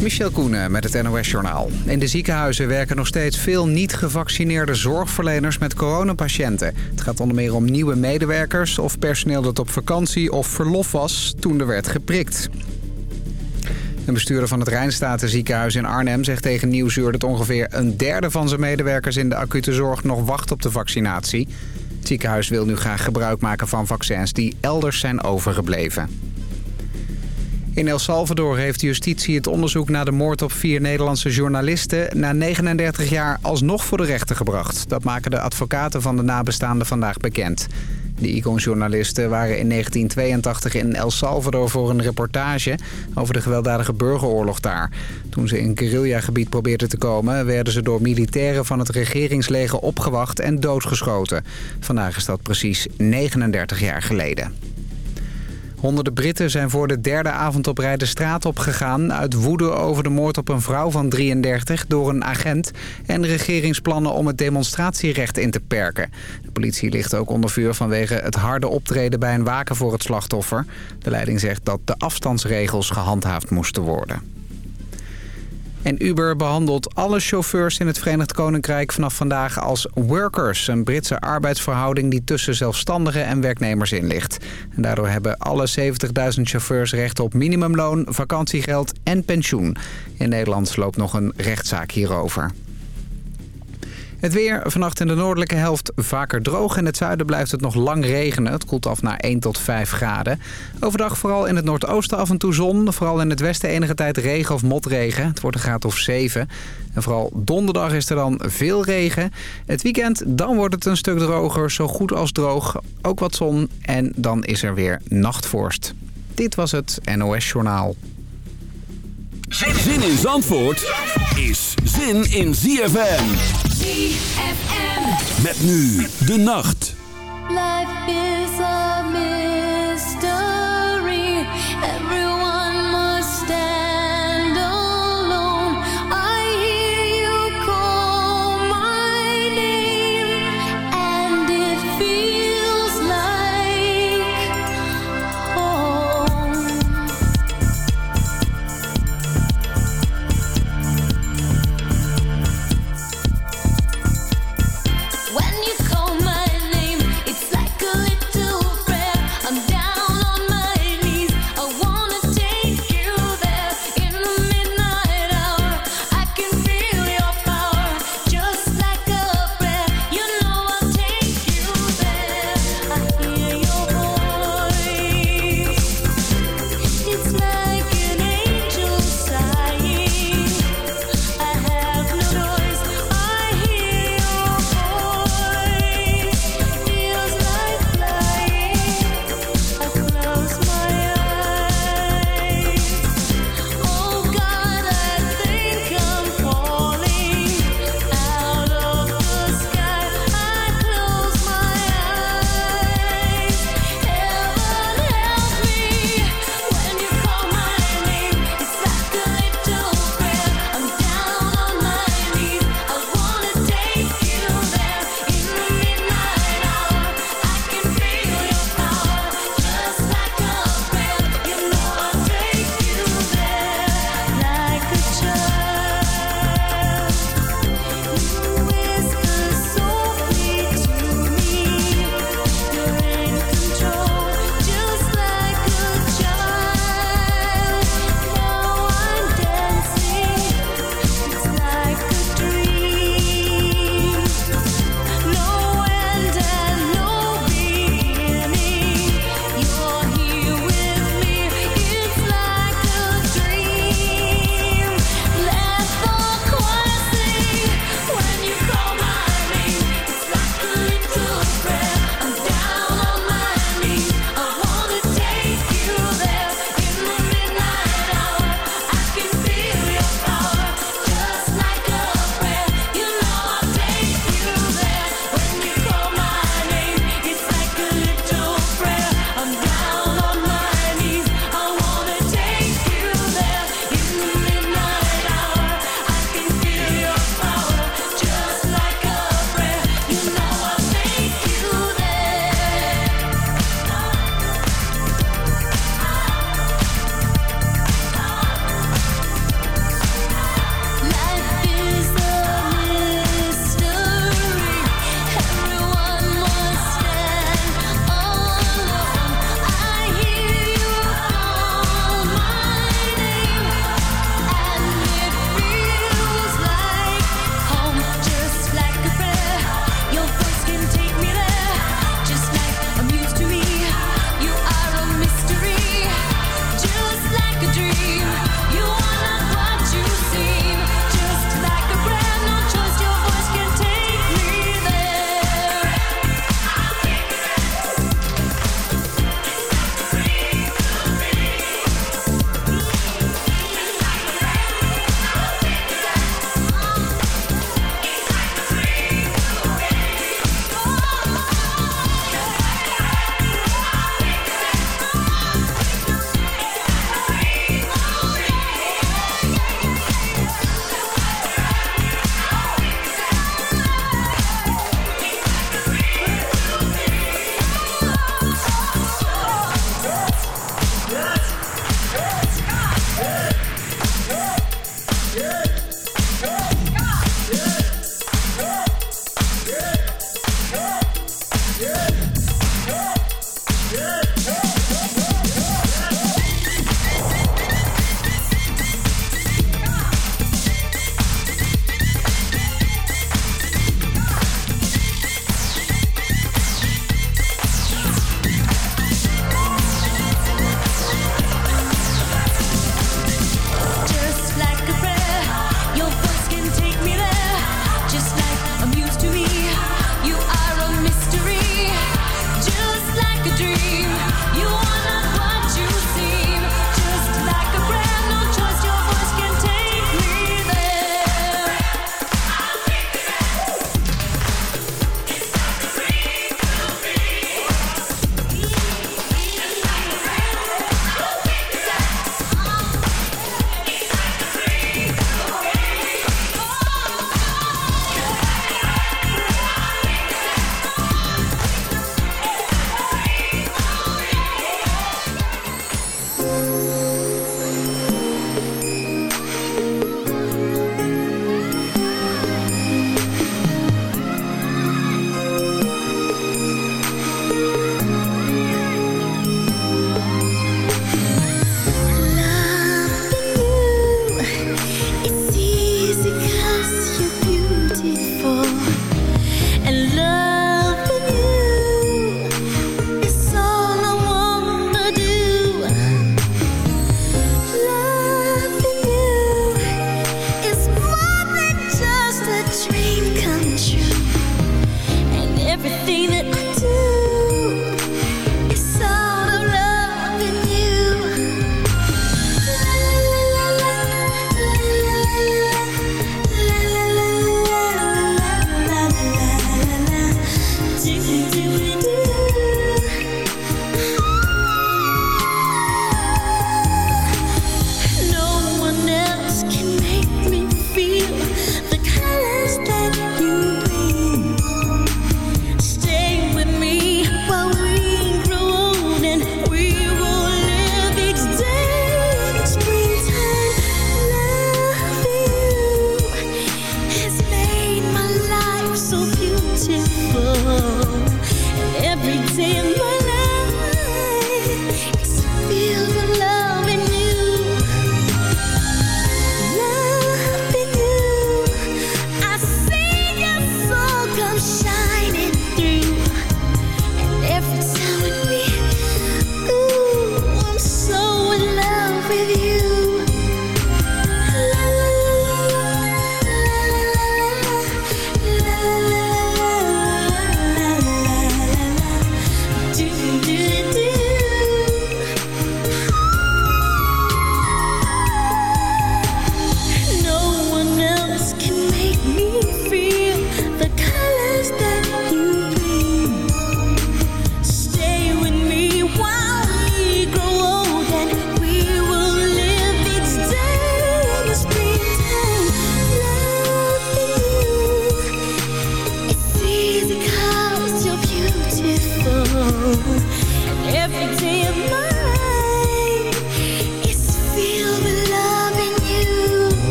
Michel Koenen met het NOS-journaal. In de ziekenhuizen werken nog steeds veel niet-gevaccineerde zorgverleners met coronapatiënten. Het gaat onder meer om nieuwe medewerkers of personeel dat op vakantie of verlof was toen er werd geprikt. Een bestuurder van het Rijnstatenziekenhuis in Arnhem zegt tegen Nieuwsuur... dat ongeveer een derde van zijn medewerkers in de acute zorg nog wacht op de vaccinatie. Het ziekenhuis wil nu graag gebruik maken van vaccins die elders zijn overgebleven. In El Salvador heeft justitie het onderzoek naar de moord op vier Nederlandse journalisten... na 39 jaar alsnog voor de rechter gebracht. Dat maken de advocaten van de nabestaanden vandaag bekend. De Icon-journalisten waren in 1982 in El Salvador voor een reportage... over de gewelddadige burgeroorlog daar. Toen ze in guerrilla-gebied probeerden te komen... werden ze door militairen van het regeringsleger opgewacht en doodgeschoten. Vandaag is dat precies 39 jaar geleden. Honderden Britten zijn voor de derde avond op rij de straat opgegaan... uit woede over de moord op een vrouw van 33 door een agent... en regeringsplannen om het demonstratierecht in te perken. De politie ligt ook onder vuur vanwege het harde optreden bij een waken voor het slachtoffer. De leiding zegt dat de afstandsregels gehandhaafd moesten worden. En Uber behandelt alle chauffeurs in het Verenigd Koninkrijk vanaf vandaag als workers. Een Britse arbeidsverhouding die tussen zelfstandigen en werknemers in ligt. En daardoor hebben alle 70.000 chauffeurs recht op minimumloon, vakantiegeld en pensioen. In Nederland loopt nog een rechtszaak hierover. Het weer vannacht in de noordelijke helft vaker droog. In het zuiden blijft het nog lang regenen. Het koelt af naar 1 tot 5 graden. Overdag vooral in het noordoosten af en toe zon. Vooral in het westen enige tijd regen of motregen. Het wordt een graad of 7. En vooral donderdag is er dan veel regen. Het weekend dan wordt het een stuk droger. Zo goed als droog. Ook wat zon. En dan is er weer nachtvorst. Dit was het NOS Journaal. Zin in Zandvoort is zin in ZFM. ZFM. Met nu de nacht. Life is a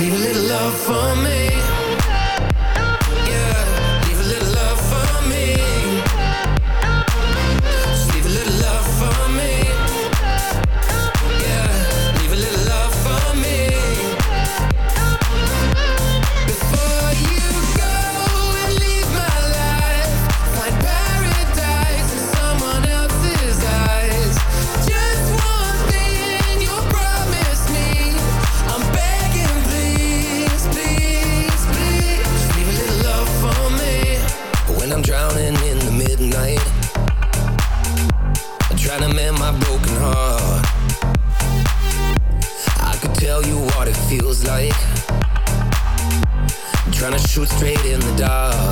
Need a little love for me. shoot straight in the dark.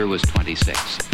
Future was 26.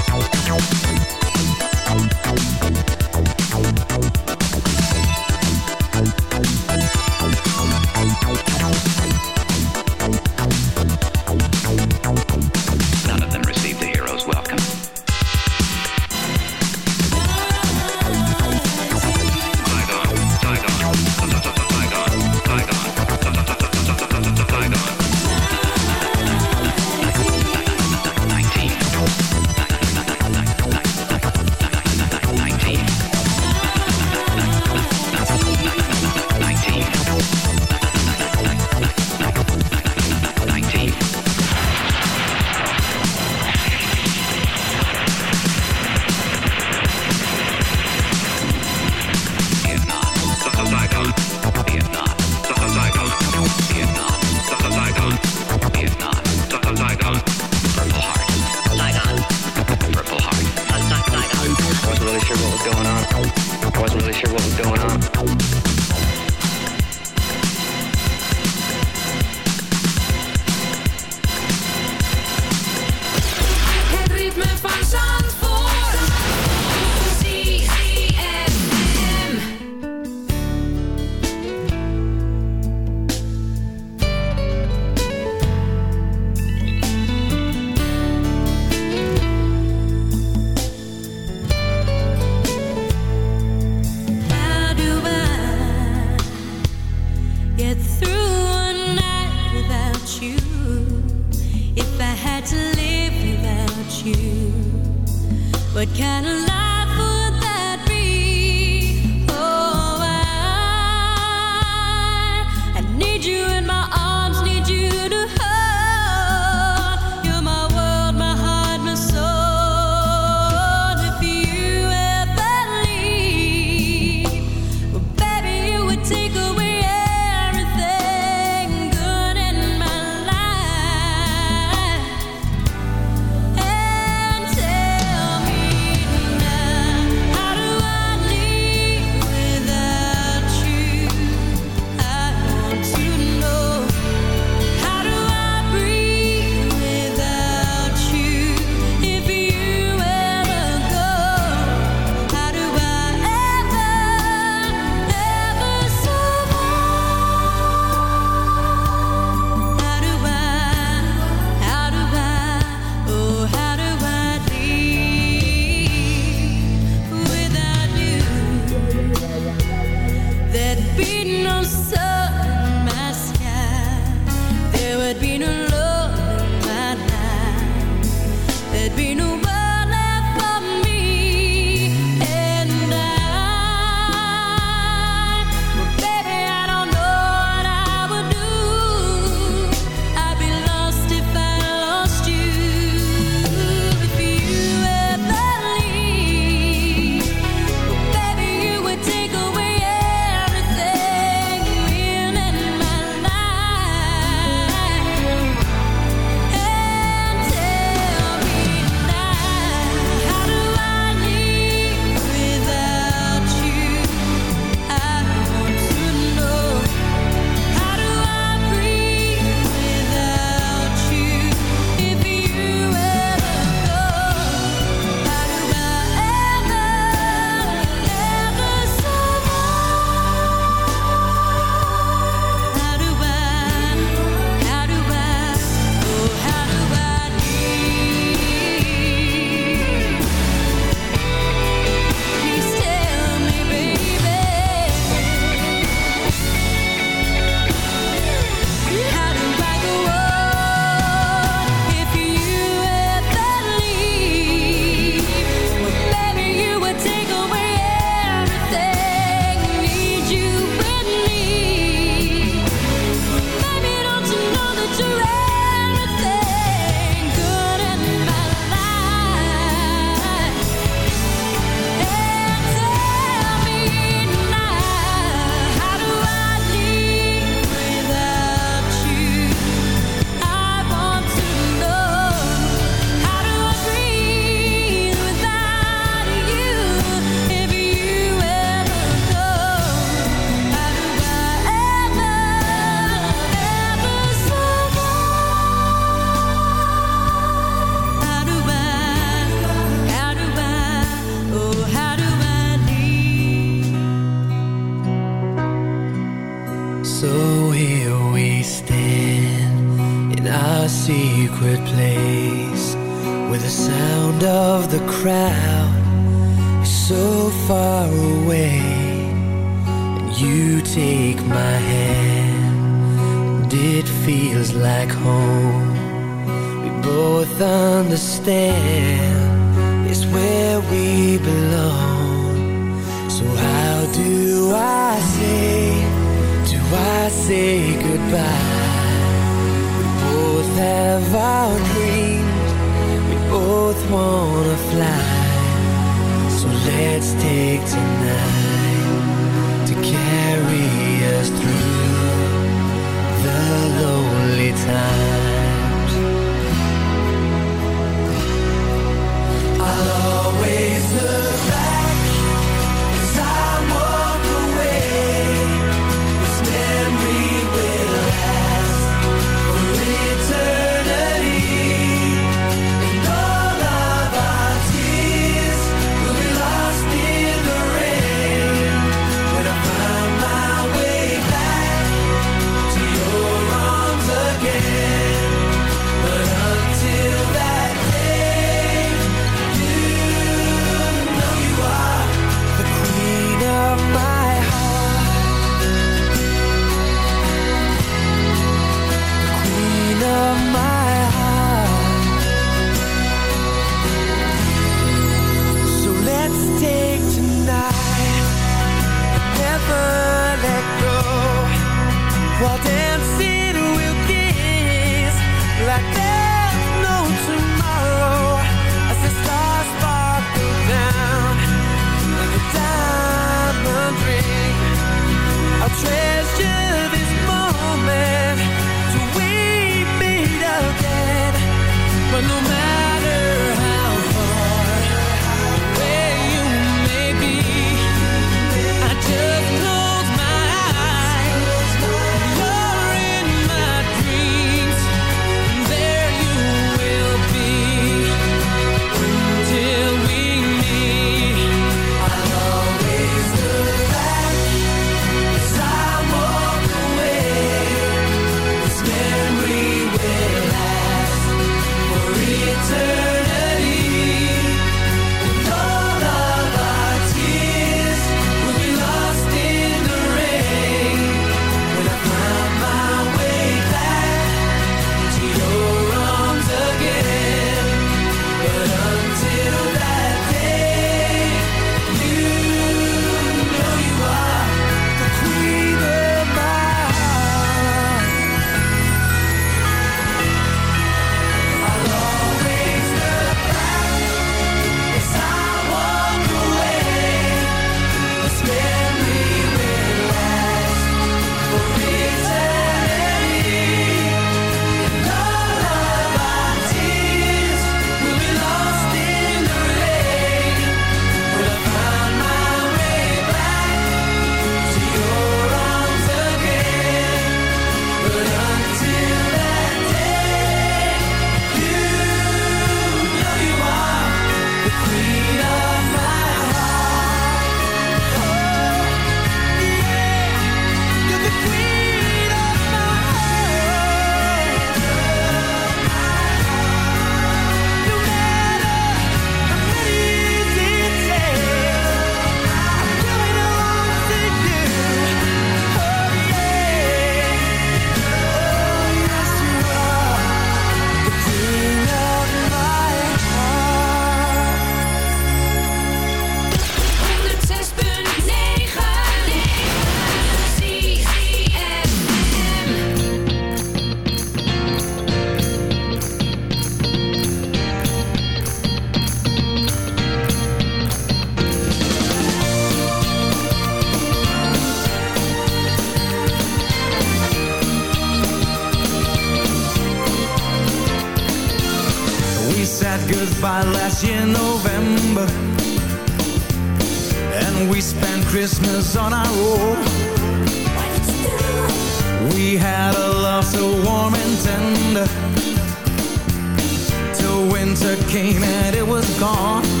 Came and it was gone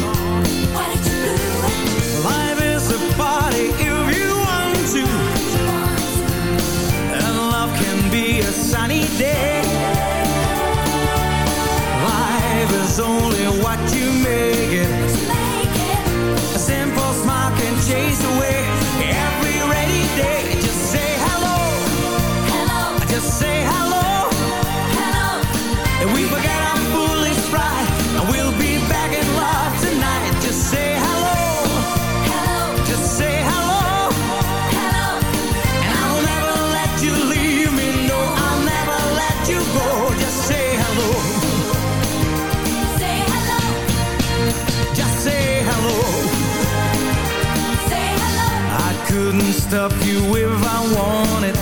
Stop you if I wanted.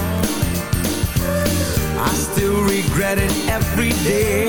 I still regret it every day.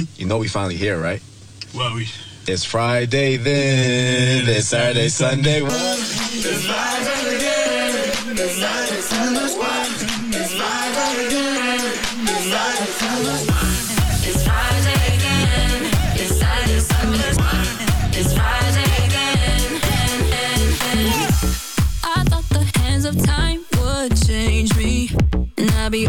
Mm-hmm. You know we finally here, right? Well, we. It's Friday then. It's Saturday, Sunday. It's live again. It's live. It's on the. It's live again. It's live. It's on the. It's Friday again. It's Saturday, Sunday. It's Friday again. I thought the hands of time would change me, and I'd be.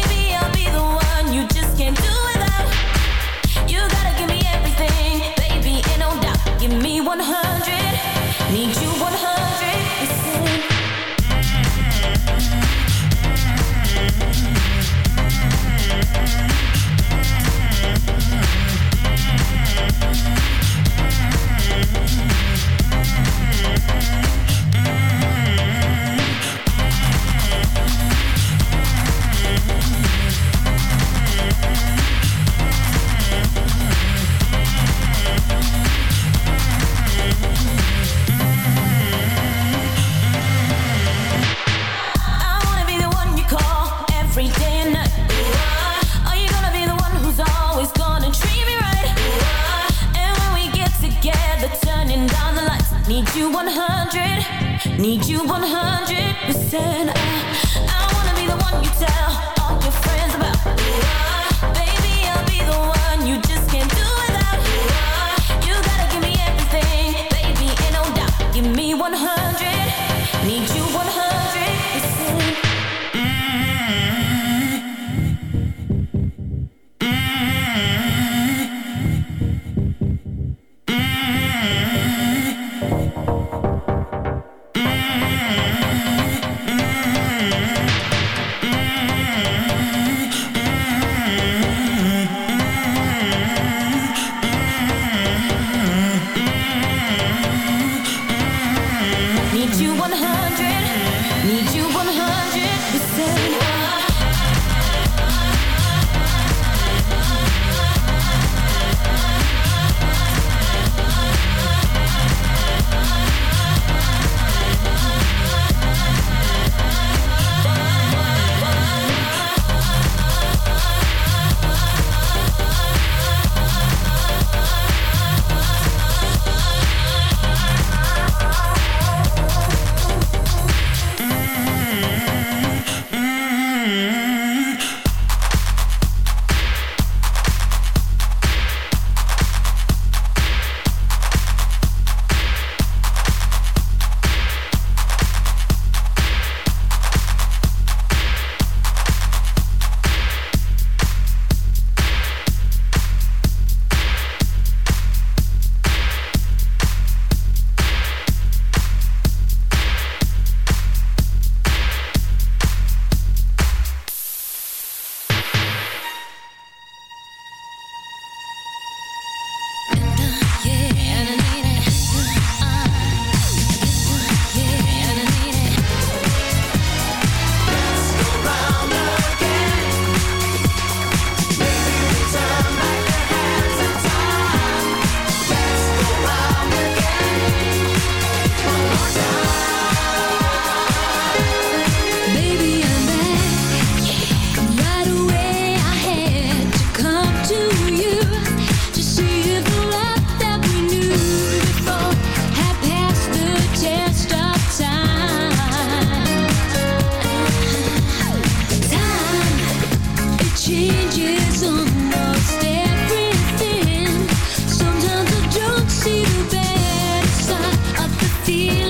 feel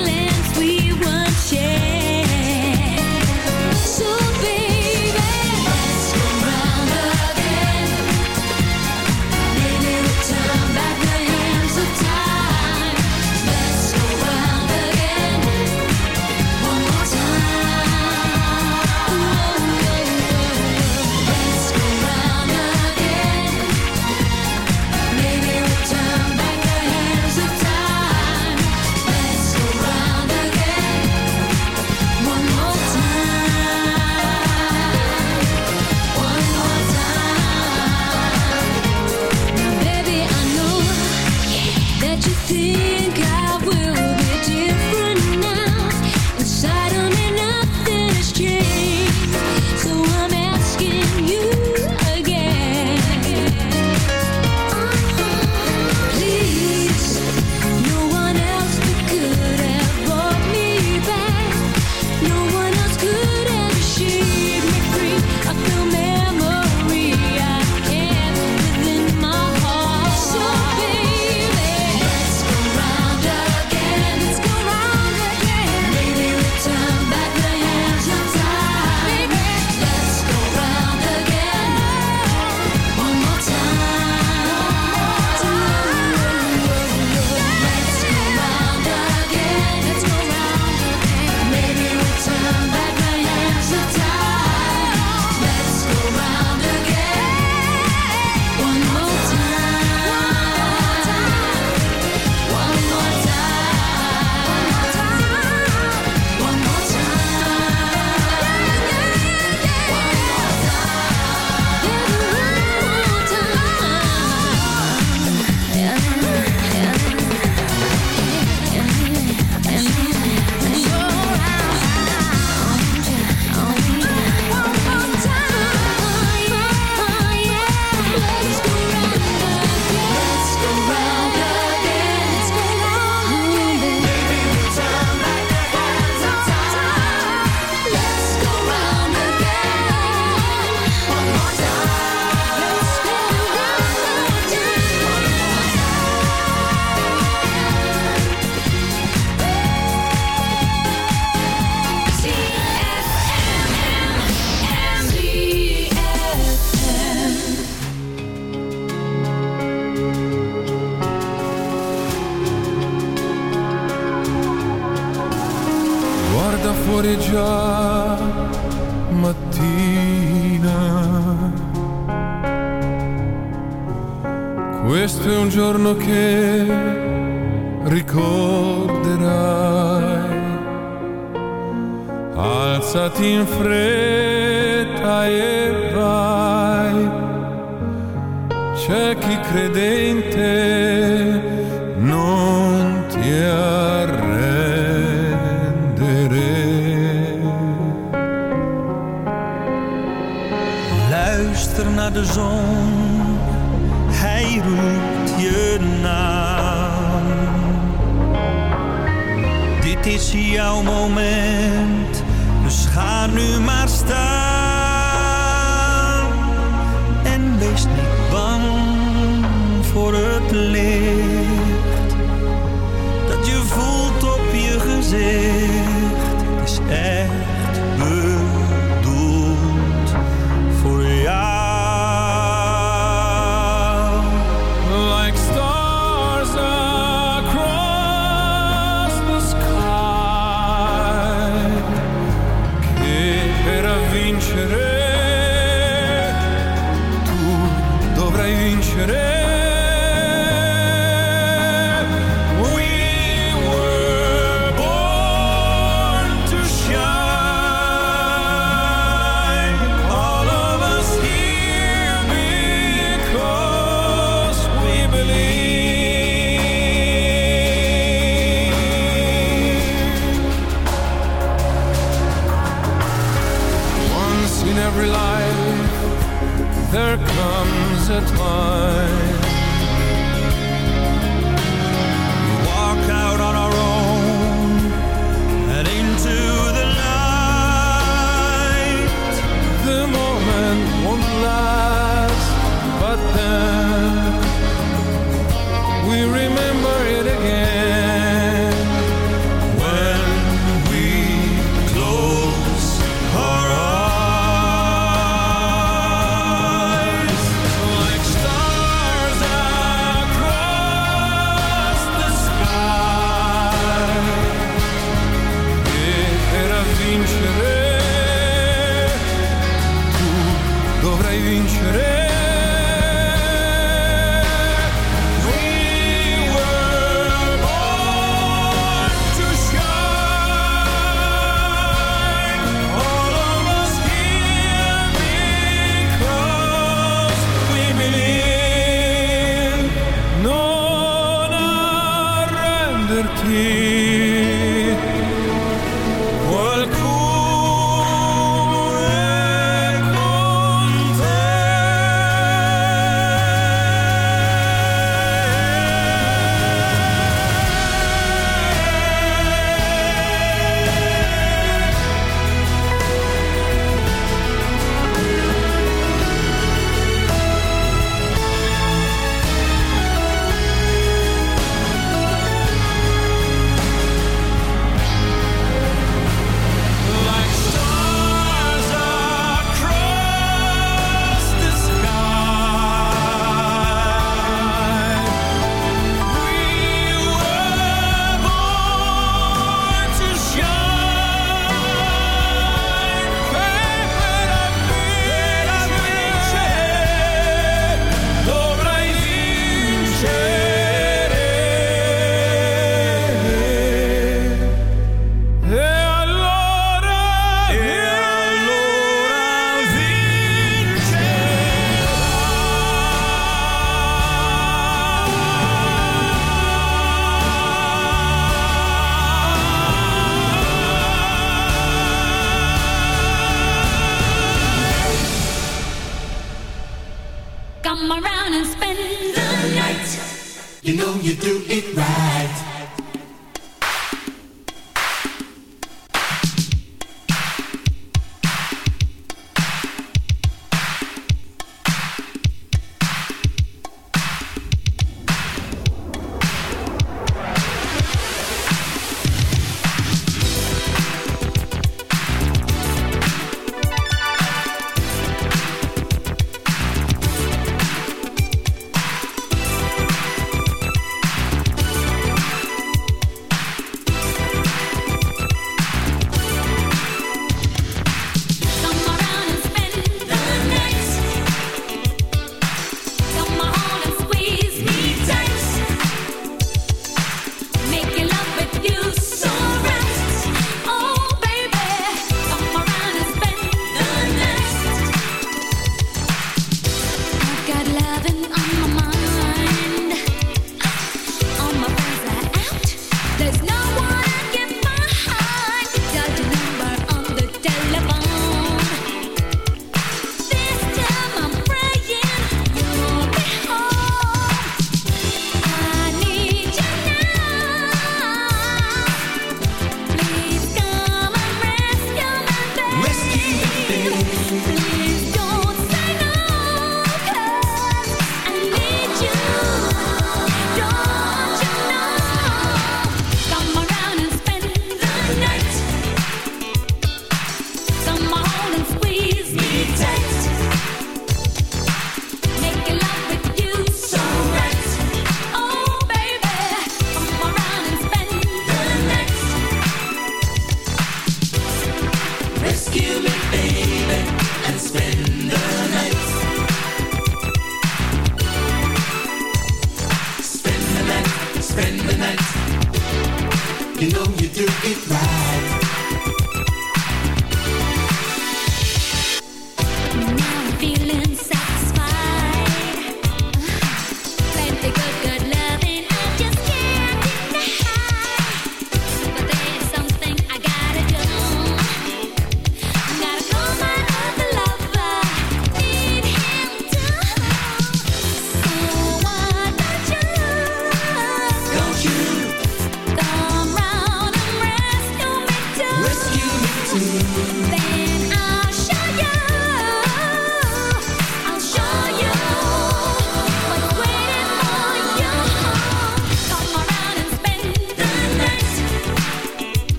music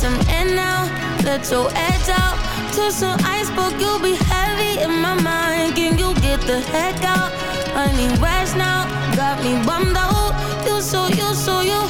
some air now. Let your edge out. Took some iceberg, you'll be heavy in my mind. Can you get the heck out? I need rest now. Got me bummed out. You so, you so, you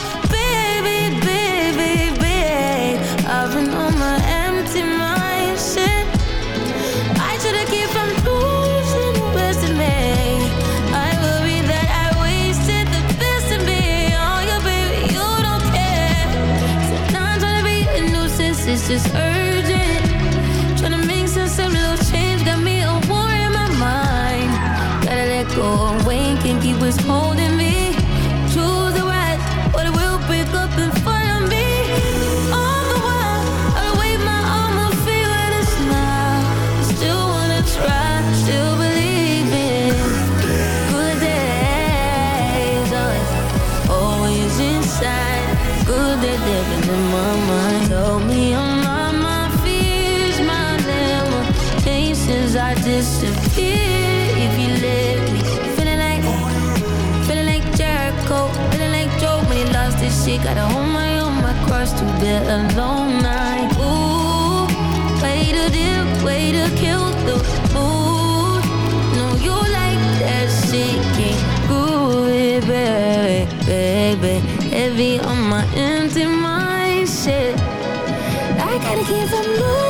is urgent. Trying little change. Got me a war in my mind. Gotta let go. Can keep us holding. Gotta hold my own, my cross to the alone night. Ooh, way to dip, way to kill the mood. No, you like that sinking groovy, baby, baby. Heavy on my empty mind, shit. I gotta keep on moving.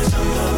I'm